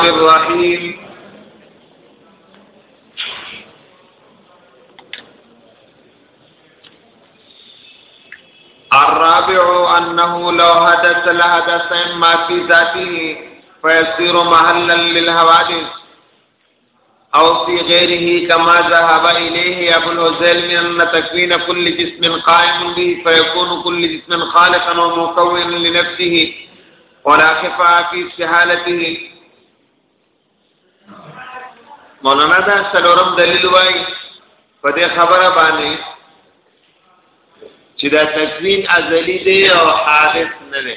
الرحيم الرابع أنه لو حدث لحدث ما في ذاته فيصير محلا للحوادث او فی غیره کما ذهب الیه ابو الهزل من ان تکوین کل جسم قائم به فیکون کل جسم خالقا و مکون لنفسه ولا خفا فی استحالته مولانا دا سلورم دلیل وای په دې خبره باندې چې دا تکوین ازلی دی او حادث نه دی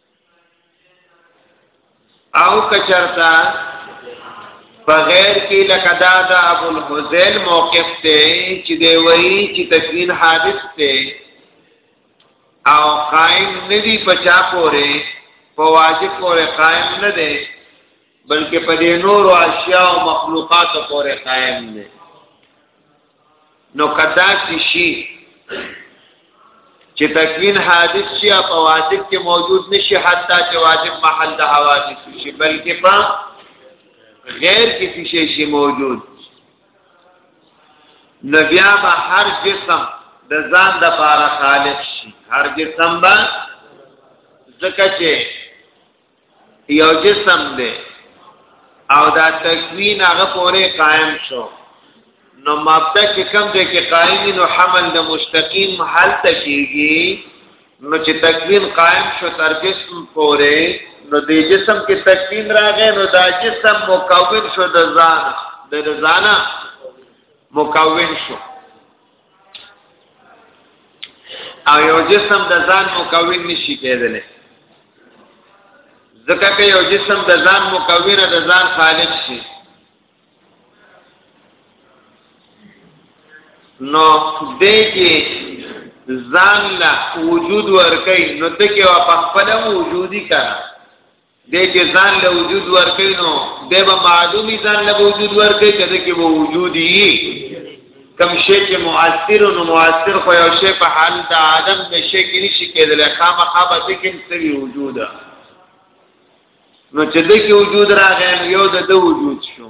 او کچرتا بغیر کې لکه دا د ابو الحزیل موقف ته چې دی وایي چې تکوین حادث ته او قائم ندی پچا پورې په واجب پورې قائم نه دی بلکې په دې نور او اشیاء او مخلوقات پورې قائم دی نو کدا شي چې تکوین حادث شي په واجب کې موجود نشي حتی چې واجب محل د حوادث شي بلکې په غیر کسی شي شي موجود نبیا به هر جسم د ځان د پاره خالق شي هر جسم به ځکه چې یو جسم دی او دا تکوین هغه پورې قائم شو نو مبدا چې کوم ځای کې قائم نو حمل د مستقیم حل تکیږي نو چې تکوین قائم شو تر جسم پورې نو د جسم کې تکوین راغی نو دا جسم مکون شو د ځان د ځان مکون شو او یو جسم د ځان مکون نشي کېدلی ځکه که یو جسم د ځان مکون د ځان خالق شي نو دې کې ځان لا وجود ورکې نو ته کې په خپل وجودي کړه دې چې ځان له وجود ورکړي نو دې به معدومي ځان له وجود ورکړي کده کې به وجودي کم شي چې مؤثر نو مؤثر خو یو شی په حال د عدم نشي کې نشي کېدل خامخا به دې کې سوي وجود نو چې دې کې وجود راغی یو د وجود شو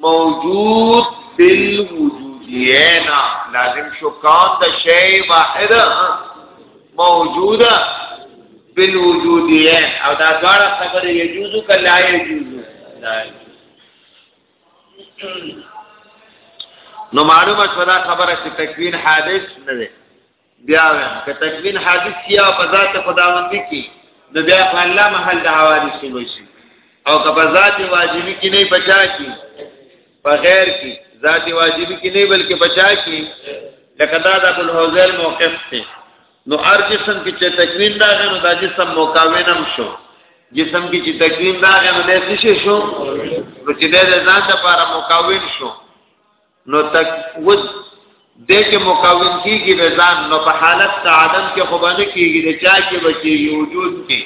موجود بالوجودینا لازم شو کان د شی واحد موجود بالوجودین او دا دواړه خبره یجوزو کلا یجوزو نو معلومه شو دا خبره چې تکوین حادث نه ده بیا ویم که تکوین حادث یا په ذات خداوندی کې نو بیا په الله محل د حوادث وشي او که په ذات واجبی کې نه بچا کی په غیر کې ذات واجبی کې نه بلکې بچا کی لکه دا د ابو الحوزل موقف ته نو هر جسم کې چې تکوین دا غنو دا جسم مکاونم شو جسم کې چې تکوین دا غنو د څه شو نو چې د ځان لپاره مکاون شو نو تک ود دې کې مکون کیږي د ځان نو په حالت د عدم کې خو باندې کیږي د چا کې بچي وجود کې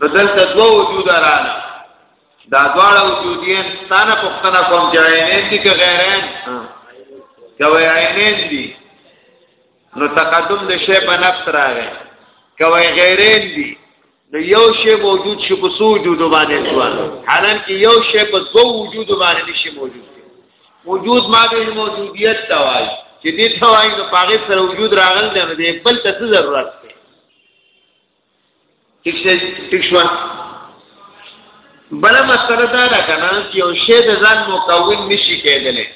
بدل ته دوه وجود رااله دا دواړه وجودین ستانه پښتنه کوم چې عینین دي که غیرین کوي عینین دي نو تقدم د شی په نفس راغی کوي غیرین دي نو یو شی موجود شي په سو وجود باندې سوال حالان کې یو شی په دو وجود باندې نشي موجود وجود ما به موجودیت توای چې دې توای نو پاګه سره وجود راغل دی نو دې بل ته ضرورت دی ٹھیک شي ٹھیک شو بل مسله دا ده کنه چې یو شی د ځان مکون نشي کېدلی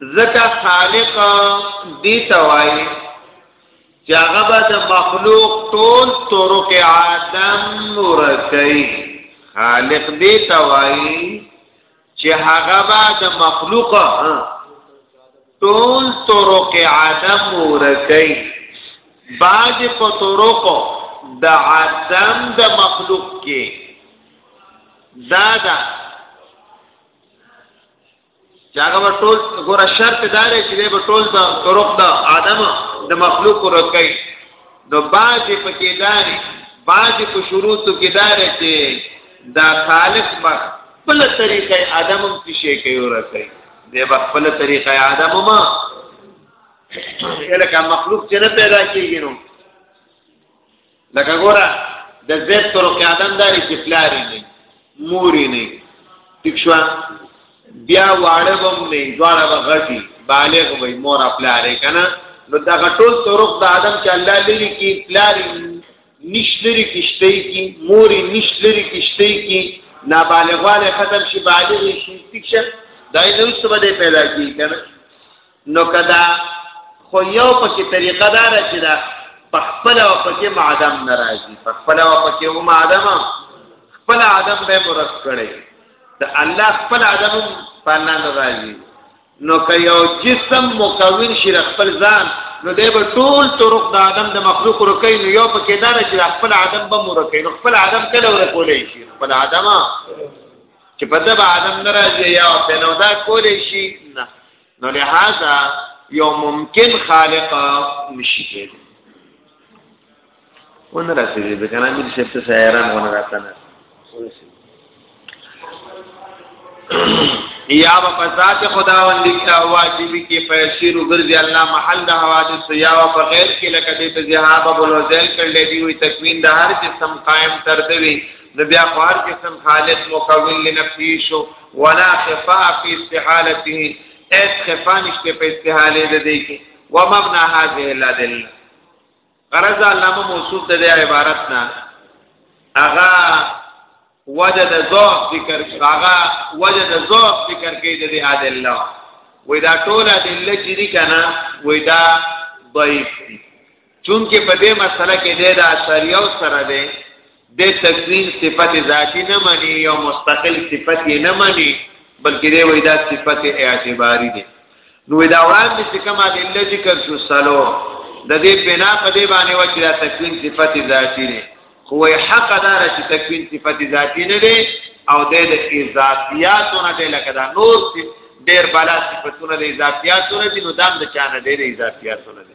ځکه خالق دی توای چې هغه به د مخلوق ټول طرق آدم ورکي خالق دی توای چې هغه به د مخلوق ټول طرق آدم ورکي بعض په طرق د آدم د مخلوق کې دادا چې هغه به ټول ګوره شرط دا دی چې به ټول د طرق د آدم د مخلوق ورکړي نو بعضې په کې داري بعضې په شروطو کې داري چې دا خالق به خپل طریقه آدم هم څه شي کوي ورکړي دی به خپل طریقه آدم هم لکه مخلوق چې نه پیدا کېږي نو لکه ګوره د زید طرق آدم داري چې پلاری نه موري نه ټیک شو بیا واړه بم نه دواړه غټي بالغ وي مور خپل لري کنه نو دا غټول طرق د آدم چې الله لري کې پلاری نشلري کشته کې موري نشلري کشته کې نابالغواله ختم شي بالغ شي ټیک شه دای نو څه بده پیدا کی کنه نو کدا خو یو پکې طریقه دار چې دا پخپل او پکې معدم ناراضي پخپل او پکې او معدم خپل عدم به مرس کړي دا الله خپل عدم پانا ناراضي نو که یو جسم مکون شي خپل ځان نو دی به ټول طرق د عدم د مخلوق رکې نو یو پکې دار چې خپل عدم به مرکې نو خپل عدم کله ورکولې شي خپل عدم چې په دغه عدم ناراضي یا په نو دا کولې شي نه نو لہذا یو ممکن خالق نشي کېدی ونه رسېږي ځکه نه مې شپته سیاران ونه راتنه یا په ذات خداوند کړه واجبې کې پیسیر وګرځي الله محل د حوادث یا او په غیر کې لکه دې ته جهاب بولو ځل کړل دی وي تکوین د هر قسم قائم تر دی د بیا خار قسم خالق مکون لنفسه شو ولا خفاء فی استحالته اس خفاء نشته په استحاله ده دی کې ومبنا هذه الادله غرض علامه موصوف د عبارت نه اغا وجه د ذوق ذکر هغه وجه د ذوق ذکر کوي د دې ادله وې دا ټول ادله چې دي کنه وې دا ضعیف دي چونکه په دې مسله کې د اشعریو سره ده د تکوین صفت ذاتی نه مانی یو مستقل صفت یې نه مانی بلکې دی وای دا صفت اعتباری ده نو دا وړاندې چې کوم ادله ذکر شو سلو د دې بنا په دې باندې و چې دا تکوین صفت ذاتی نه خو حق دار چې تکوین صفت ذاتی نه دی او د اضافیاتونه د لکه دا نور ډیر بالا صفاتونه د اضافیاتونه دي نو دام د چانه ډیر اضافیاتونه دي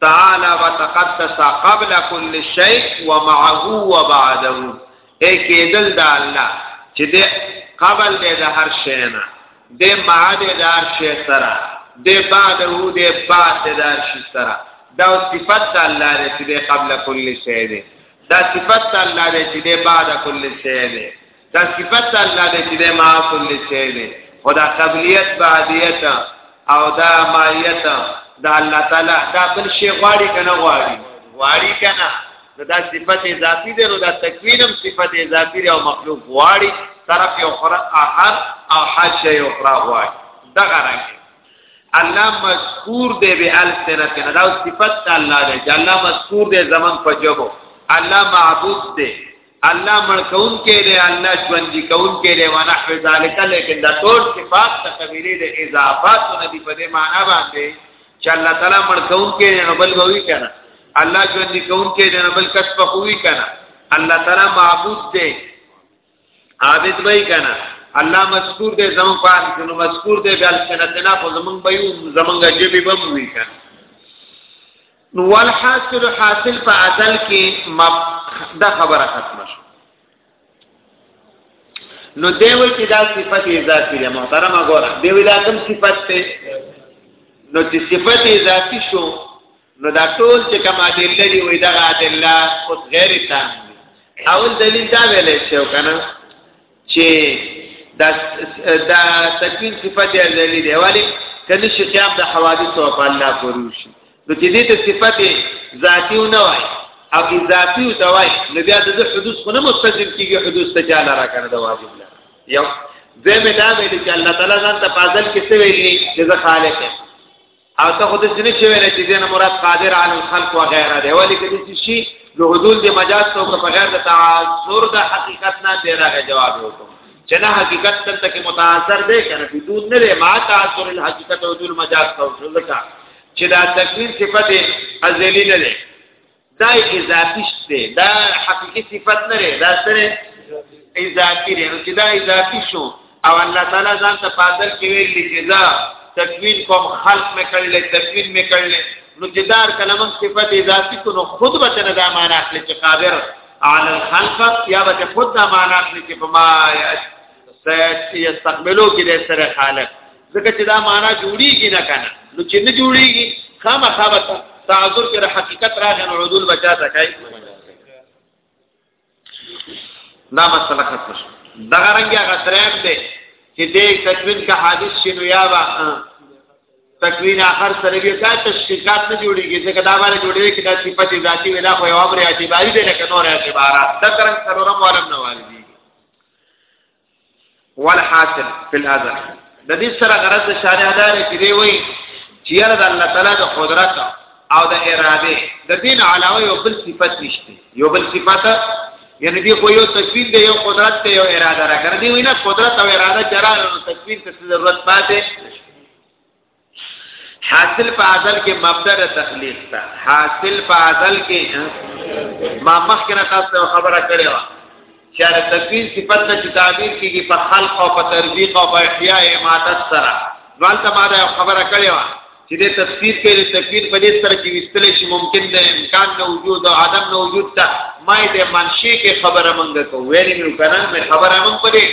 تعالی وتقدس قبل كل شيء ومعه وبعده اے کېدل د الله چې د قبل دې د هر شی نه د معه دې د هر شی سره د بعده دې بعد دې د هر شی سره دا صفت الله دې چې قبل كل شيء دې دا صفت الله دې چې بعد كل شيء دې دا صفت د الله دی چې د ما کل شی دی او دا قبلیت بعدیت او دا مایت دا الله تعالی دا بل شی غواړي کنه غواړي غواړي کنه دا صفت اضافي دی نو دا تکوین هم صفت اضافي دی او مخلوق غواړي طرف یو خره احد او حج یو خره غواړي دا غرانګ الله مذکور دی به السنه دا صفت الله دی الله مذکور دی زمان په جواب الله معبود دی الله ملکون کې دی الله ژوند کون کې دی ونحو ذالک لیکن دا ټول صفات د قبیله د اضافات نه دی په دې معنی باندې چې الله تعالی ملکون کې دی نو بل وی کنه الله ژوند کون کې دی نو بل کس په خوې کنه الله تعالی معبود دی عابد وی کنه الله مذکور دی زمون پان کې نو مذکور دی بل سنتنا خو زمون به یو زمونږ جبي بم وی کنه نو والحاصل حاصل په عدل کې مب دا خبره ختمه شو نو دیو چې دا صفت اضافي ده محترمه ګوره دیو دا کوم صفت ته نو چې صفت اضافي شو نو دا ټول چې کوم ادله دی وې دا ادله اوس غیر تام اول دلیل دا ویلې شو کنه چې دا دا تکوین صفت ازلی دی ولی کنه شي قیام د حوادث او الله پورې شي نو چې دې ته صفت ذاتی و نه وای او اضافي و ته وای نو بیا د حدوث خو نه مستجب کیږي حدوث ته چاله را کنه دا واجب نه یو زمه دا ویل چې الله تعالی ځان ته پازل کې څه ویلي چې زه خالق یم او ته خود سنه شي ویل چې دین مراد قادر علی الخلق و غیره دی ولی کدي شي د حدود د مجاز تو په غیر د تعذر د حقیقت نه دی راغی جواب وکړو چې نه حقیقت تل تک متاثر دی کنه حدود نه لري ما تعذر الحقیقت او حدود مجاز تو ځکه چې دا تکلیف صفته ازلی نه لري دا اضافي شته دا حقيقي صفت نه لري دا سره اضافي لري نو چې دا اضافي شو او الله تعالی ځان ته پاتل کې ویل چې دا تکوین کوم خلق مې کړل تکوین مې کړل نو چې دا کلمه صفت اضافي کو نو خود به نه دا معنا اخلي چې قادر على الخلق یا به خود دا معنا اخلي چې په ما یستقبلو کې د سره خالق ځکه چې دا معنا جوړیږي نه کنه نو چې نه جوړیږي خامخا به تعذر کې حقیقت راغی نو عدول بچا تا کوي دا مسله ختم شو دا رنګه غترم دی چې دې تکوین کا حادث شنو یا با تکوین اخر سره بیا کا تشکیکات نه جوړیږي ځکه دا باندې جوړیږي چې دا صفت ذاتی ولا خو یو امر اعتباری دی لکه نور اعتبارات دا څنګه څلورم عالم نه والي والحاصل فی الازل د دې سره غرض د شارع دار کې دی وای چې یاره د الله تعالی د قدرت او د اراده د دین علاوه یو بل صفت نشته یو بل صفت یعنی دی خو یو تکوین دی یو قدرت دی یو اراده را کړ دی وینا قدرت او اراده چرانه تکوین ته ضرورت پاتې حاصل په ازل کې مبدا د تخلیق تا حاصل په ازل کې ما مخکې نه تاسو خبره کړې و چې د تکوین صفت نه چې تعبیر کیږي په خلق او په تربیق او په احیاء امادت سره ولته ما دا خبره کړې و چې د تفسیر کې د تکوین په دې سره چې وستل شي ممکن ده امکان نه وجود او عدم نه وجود ته ما دې منشي کې خبره مونږ کو ویلې نو کنه مې خبره مونږ پدې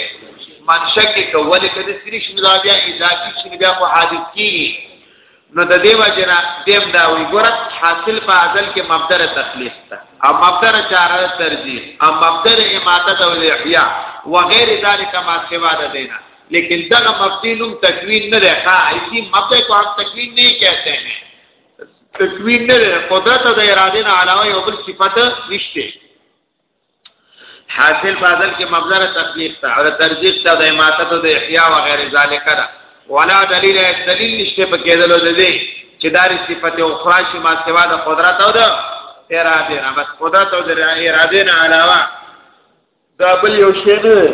منشا کې کولې کله سری شنو دا بیا اضافي شنو بیا په حادث کې نو د دیو جنا دیم دا وی ګور حاصل په ازل کې مبدر تخلیص تا او مبدر چاره ترجیح او مبدر اماتت او احیاء وغیر ذالک ما سوا د دینا لیکن دغه مبدی نوم تکوین نه ده ښا ایسی مبدی کو هم تکوین نه کہتے ہیں تکوین نه ده قدرت د اراده نه علاوه یو بل صفت نشته حاصل بازل کې مبذره تخلیق ته او ترجیح ته د اماتت او د احیاء و غیر ذالک را ولا دلیل دلیل نشته په کېدلو د دې چې دا صفت او خراش ما سوا د قدرت او د اراده نه بس قدرت او د اراده نه علاوه دا بل یو شی نه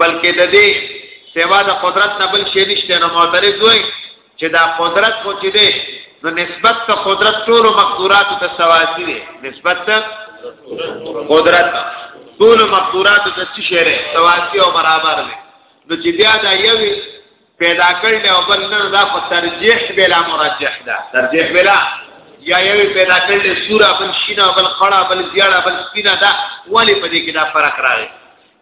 بلکې د دې سوا د قدرت نه بل شي نشته نو معترض وای چې دا قدرت خو چې دی نو نسبت ته قدرت ټول مقدورات ته سواسی دی نسبت ته قدرت ټول مقدورات ته څه شی دی سواسی او برابر دی نو چې بیا دا یوي پیدا کړل او بل نه دا په ترجیح بلا مرجح ده ترجیح بلا یا یو پیدا کړل سوره بل شینا بل خړه بل زیړه بل سپینا دا ولی په دې کې دا فرق راغی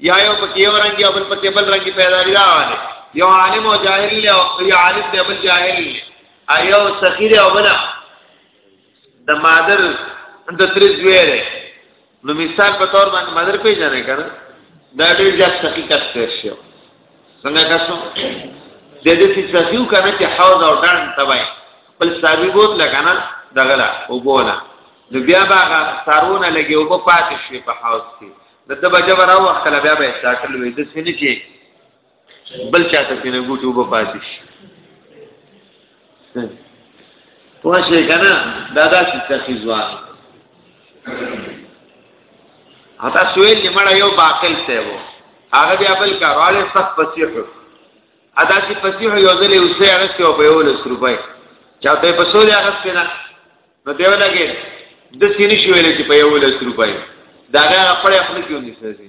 یا یو په یو رنگ یا بل په بل رنگ پیدا لري راغلی یو عالم او جاهل او یو عالم دی بل جاهل ایو سخیر او بل د مادر د تری زویره نو مثال په تور باندې مادر پیژنې کنه دا ډېر ځات سخی کس تیر شي څنګه کسو د دې چې سخیو کنه چې حوض او ډان تبای بل سابي بوت لګانا دغلا او بولا نو بیا باغه سارونه لګي او په پاتې شي په حوض کې د دبا جبر او خپل بیا به ساکل وي د سینې کې بل چاته سینه ګوټي وب پاتې شي پوه شئ کنه دا داسې سخی ځوان هتا سویل چې مړه یو باقل ته وو هغه بیا بل کارواله سخت فصیح ادا چې فصیح یو ځلې اوسه هغه څو په یو لس روپۍ چاته په سو دی هغه سپینا نو دیو لګي د سینې شویل چې په یو لس روپۍ دا هغه خپل خپل کې ونی سړي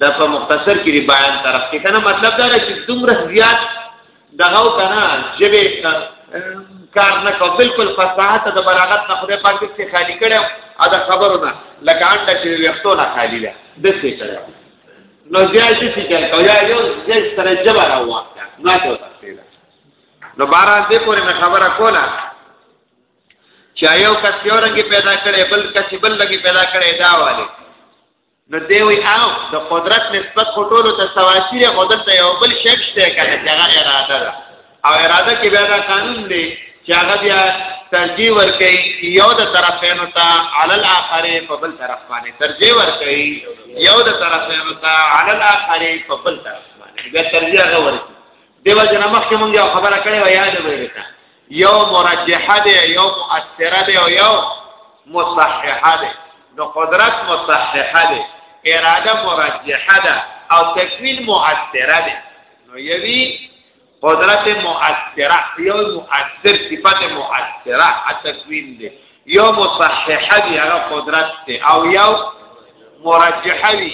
دا په مختصر کې دی بیان طرف کې کنه مطلب دا چې دومره زیات دغه کنه جبه کار نه کو بالکل فصاحت د بلاغت نه خدای پاک دې خالی کړو ا د خبرونه لکه انده چې وختو نه خالی ده د څه کړو نو زیات شي چې کو یا یو زیات سره جبه راوخته نه ته تفصیل نو باران دې پورې مې خبره کوله چې یو کس یو رنګي پیدا کړي بل کس بل رنګي پیدا کړي دا والي نو دی وی او د قدرت نسبت خو ټولو ته سواشي دی خو دلته یو بل شی شته کنه چې هغه اراده ده او اراده کې بیا دا قانون دی چې هغه بیا ترجیح ورکړي یو د طرفینو ته علی الاخر په بل طرف باندې ترجیح ورکړي یو د طرفینو ته علی الاخر په بل طرف باندې بیا ترجیح هغه ورکړي دیو جن مخکې مونږه خبره کړې و یاد وې وتا یو مرجحه ده یو مؤثره ده او یو مصححه ده نو قدرت مصححه ده اراده مرجحه ده او تکوین مؤثره ده نو یوی قدرت مؤثره یو مؤثر صفت مؤثره تکوین ده یو مصححه ده هغه قدرت ده او یو مرجحه ده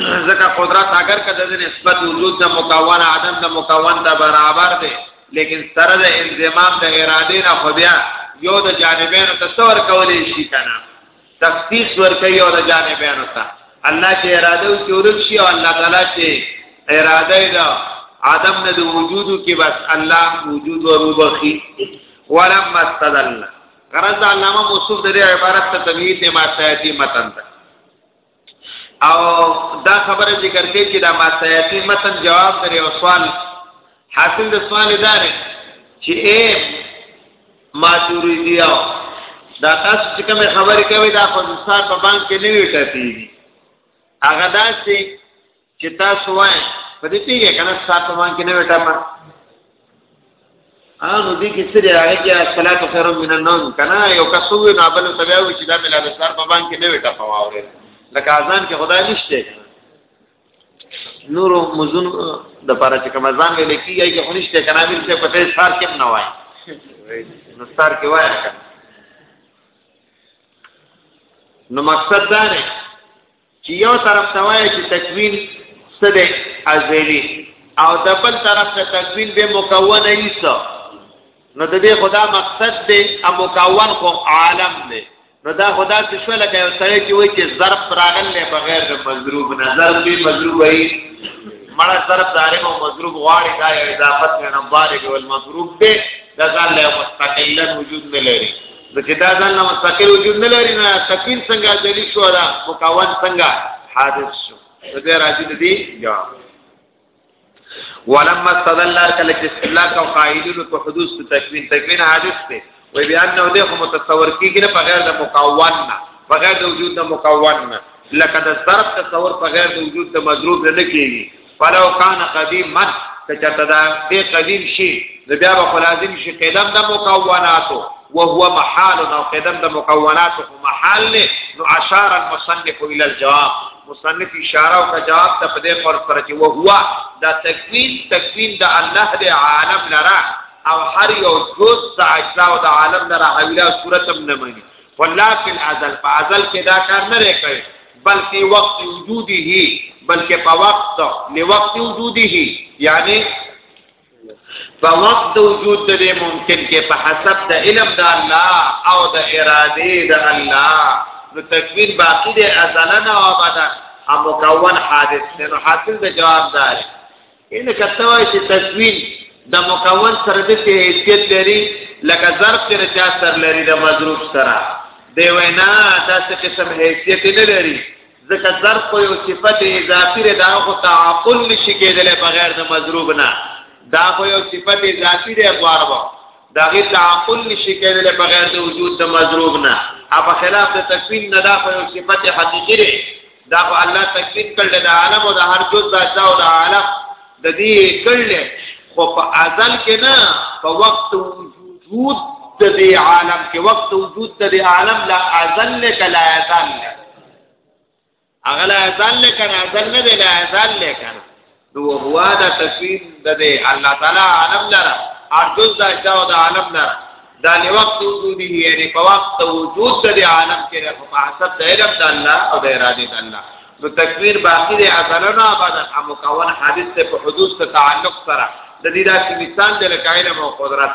ځکه قدرت اگر کده د نسبت وجود د مکون عدم د مکون د برابر دی لیکن سره د انضمام د اراده نه خو بیا یو د جانبین تصور کولې شي کنه تخصیص ورکړي یو د جانبین ته الله چې اراده او چورک شي او الله تعالی چې اراده دا عدم نه د وجود کې بس الله وجود وروبخي ولم استدل قرض علامه موصوف د عبارت ته تمهید نه ماتایتی متن ده او دا خبره ذکر کوي چې دا ماسیاتی متن جواب درې او سوال حاصل د سوال دا دی چې اے ماتوریدیو دا تاسو چې کوم خبرې کوي دا خو انسان په باندې کې نه ویټاتي هغه داسې چې تاسو وای په دې پیګه کنه ساتو مان کې نه وټا ما ان دې کې سره راغی چې صلات خیر من النوم کنه یو کسو نه بل سبیا و چې دا ملا به سر په باندې نه وټا پواورې لکه اذان کې خدای نشته نور مزون د پاره چې کوم ځان ویل کیږي چې خنشته کنه ویل چې پته سار کې نه وای نو سار کې وای نو مقصد دا نه چې یو طرف ته وایي چې تکوین څه دی ازلی او د بل طرف ته تکوین به مکون نه څه نو د دې خدا مقصد دی او مکون خو عالم دی نو دا خدا څه شو لکه یو سړی چې وایي چې ظرف راغل نه بغیر د مضروب نه ظرف به مضروب وي مړه ظرف دارم او مضروب غواړي دا یو اضافت نه نه بارګ او مضروب دی دا ځان له مستقلا وجود نه لري نو چې دا ځان له مستقل وجود نه لري نه تکوین څنګه دلی شو دا مکون څنګه حادث شو نو بیا راځي د دې جواب ولما استدل کله چې استدلال او قائلین په حدوث تکوین تکوین حادث دی و بیا نو دې خو متصور کیږي نه بغیر د مکون نه بغیر د وجود د مکون نه لکه د ضرب تصور بغیر د وجود د مضروب نه کیږي فلو کان قدیم من که چرته دا دی قدیم شي نو بیا به لازم شي قدم د مکوناتو وهو محال او قدم د مکوناتو محال نه نو اشار المصنف الى الجواب مصنف اشاره او جواب ته په دې فرض سره چې وهو دا تکوین تکوین د الله د عالم لرا او هر یو جز د اجزا او د عالم لرا حویلا صورت هم نه مني ولکن ازل په ازل کې دا کار نه لري بل فی وقت وجوده بلکې په وخت لوقت وجوده یعنی په وخت د وجود د ممکن کې په حسب د علم د الله او د اراده د الله نو تکوین باقی د ازلنا او ابدا هم مکون حادث نو حاصل د جواب دار ان کته وای چې تکوین د مکون سره د حیثیت لري لکه ظرف چې چا سر لري د مضروب سره دی وینا داسې قسم حیثیت نه لري ځکه ظرف خو یو صفت اضافي دی دا خو تعاقل نشي کېدلی بغیر د مضروب نه دا خو یو صفت اضافي دی غوار وو دا غي تعاقل نشي کېدلی بغیر د وجود د مضروب نه اپ خلاف د تکوین نه دا خو یو صفت حقيقي دی دا خو الله تکلیف کړل د عالم او د هر جز بادشاہ او د عالم د دې کړل خو په ازل کې نه په وخت وجود د دې عالم کې وخت وجود د دې عالم لا ازل لک لا ازل اغلا ازل لک ازل نه دی لا ازل لک نو هو دا تقسیم د دې الله تعالی عالم لره ارجز دا اجزا او د عالم لره دا لوقت وجودی یعنی په وخت وجود د عالم کې د حسب د علم د الله او د اراده د الله نو تکویر باقی دی اثرنا بعد مکون حادث ته په حدوث ته تعلق سره د دې داسې مثال د لکایله او قدرت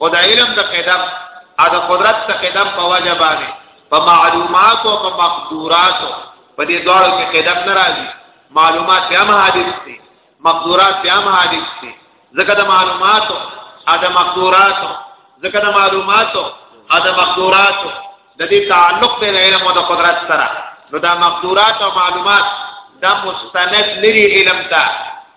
خدا علم د قدم ا د قدرت د قدم په وجه باندې په معلومات او په مقدورات په دې دوړو کې قدم ناراضي معلومات هم حادث دي مقدورات هم حادث دي ځکه د معلومات ا د مقدورات ځکه د معلومات ا د مقدورات د دې تعلق د علم او د قدرت سره نو دا مقدورات او معلومات دا مستند لري علم ته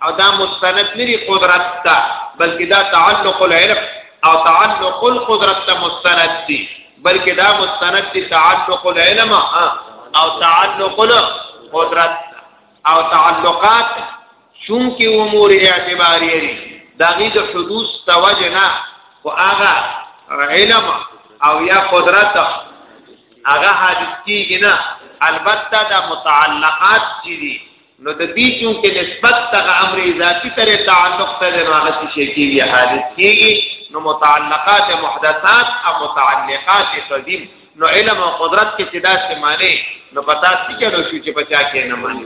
او دا مستند لري قدرت ته بلکې دا تعلق العلم او تعلق القدرت ته مستند دي بلکې دا مستند دي تعلق العلم او تعلق القدرت او تعلقات چون کې امور اعتباریه دي دغه د حدوث توجه نه او هغه علم او یا قدرت هغه حادث کیږي نه البته دا متعلقات چې دي نو د دې چون کې نسبت ته امر ذاتی ترې تعلق ته د هغه څه کیږي حادث کیږي نو متعلقات محدثات او متعلقات قدیم نو علم او قدرت کې چې دا څه معنی نو پتا څه کې نو شو چې پچا کې نه معنی